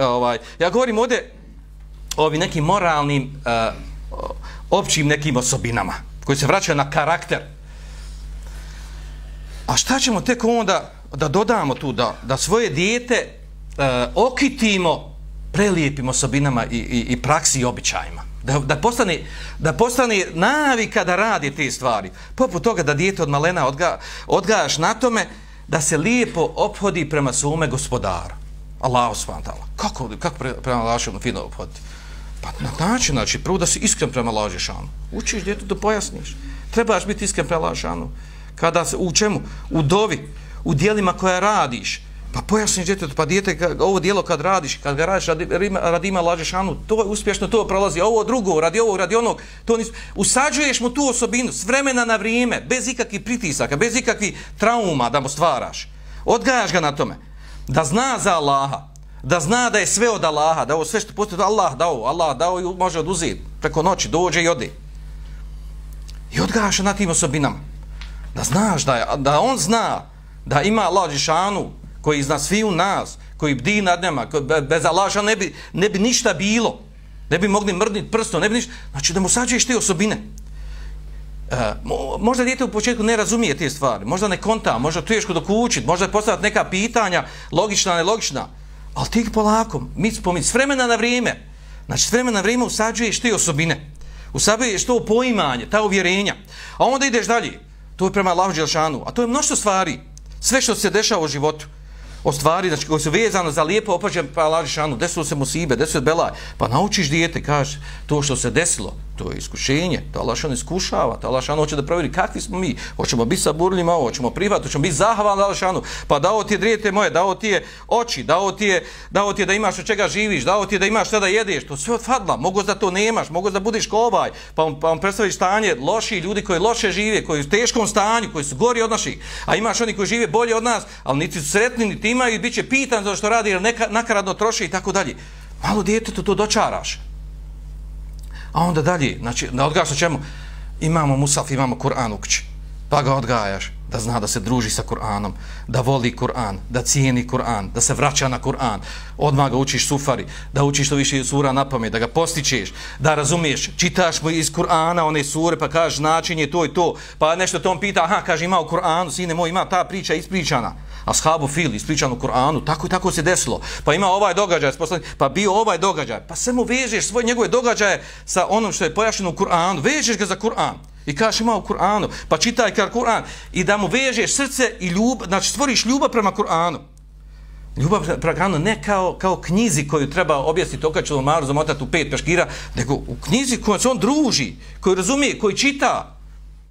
E, ovaj, ja govorim ovdje o ovim nekim moralnim, uh, općim nekim osobinama, koji se vraćaju na karakter. A šta ćemo tek onda da dodamo tu, da, da svoje dijete uh, okitimo prelijepim osobinama i, i, i praksi i običajima? Da, da, postane, da postane navika da radi te stvari. Poput toga da dijete od malena odga, odgajaš na tome da se lijepo ophodi prema svome gospodaru. Allah subhanahu Kako kako pre, prema Allahu fino obhoditi? Pa na način, znači, prvo da si iskren prema Allahu šanu. Učiš djetu da pojasniš. Trebaš biti iskren prema Allahu. Kada se u čemu? U dovi, u dijelima koja radiš. Pa pojasniš djetetu, pa djete, ovo dijelo kad radiš, kad ga radiš radi, radi ima lažešanu, to je uspješno, to prolazi, ovo drugo, radi ovog, radi onog, to nis... usađuješ mu tu osobinu s vremena na vrijeme, bez ikakvih pritisaka, bez ikakvih trauma da mu stvaraš. Odgajaš ga na tome, da zna za Allaha, da zna da je sve od Allaha, da ovo sve što postoje, Allah dao, Allah dao i može oduzeti preko noći, dođe i ode. I odgajaš na tim osobinama. Da znaš, da, je, da on zna da ima Allah Žešanu, koji zna svi u nas, koji bdi nad njama, bez Allaha ne bi, ne bi ništa bilo, ne bi mogli mrdniti prstom, ne bi ništa, znači da mu sađuješ te osobine. Možda dijete u početku ne razumije te stvari, možda ne konta, možda teško dok učit, možda postavati neka pitanja, logična, nelogična, ali ti polako, mic po mic, s vremena na vrijeme, znači s vremena na vrijeme usađuješ te osobine, usađuješ to poimanje, ta uvjerenja, a onda ideš dalje, to je prema Allahu Đelšanu, a to je mnošto stvari, sve što se dešava u životu, o stvari znači, koje su vezano za lijepo opađen pa lažišanu, desilo se musibe, desilo se belaj, pa naučiš dijete, kaže, to što se desilo, to je iskušenje, to Allah šan iskušava, to Allah šan hoće da provjeri kakvi smo mi, hoćemo biti saburljima, hoćemo prihvatiti, hoćemo biti zahvalni Allah šanu, pa dao ti je drijete moje, dao ti je oči, dao ti je, dao ti je da imaš od čega živiš, dao ti je da imaš šta da jedeš, to sve od fadla, mogu da to nemaš, mogu da budiš ko ovaj, pa on, pa on predstavi stanje loši ljudi koji loše žive, koji su u teškom stanju, koji su gori od naših, a imaš oni koji žive bolje od nas, ali niti su sretni, niti imaju i bit će pitan za što radi, jer neka, nakaradno troši i tako dalje. Malo djete to dočaraš. A onda dalje, znači, da odgajaš na čemu? Imamo Musaf, imamo Kur'an u kući. Pa ga odgajaš da zna da se druži sa Kur'anom, da voli Kur'an, da cijeni Kur'an, da se vraća na Kur'an. Odmah ga učiš sufari, da učiš što više sura na pamet, da ga postičeš, da razumiješ. Čitaš mu iz Kur'ana one sure pa kažeš značenje to i to. Pa nešto tom pita, aha, kaže ima u Kur'anu, sine moj, ima ta priča ispričana ashabu fil ispričano u Kur'anu, tako i tako se desilo. Pa ima ovaj događaj, pa bio ovaj događaj. Pa samo vežeš svoje njegove događaje sa onom što je pojašnjeno u Kur'anu, vežeš ga za Kur'an. I kažeš ima u Kur'anu, pa čitaj kar Kur'an i da mu vežeš srce i ljubav, znači stvoriš ljubav prema Kur'anu. Ljubav prema Kur'anu ne kao, kao knjizi koju treba objasniti okačilo maru zamotati u pet peškira, nego u knjizi kojom se on druži, koju razumije, koji čita,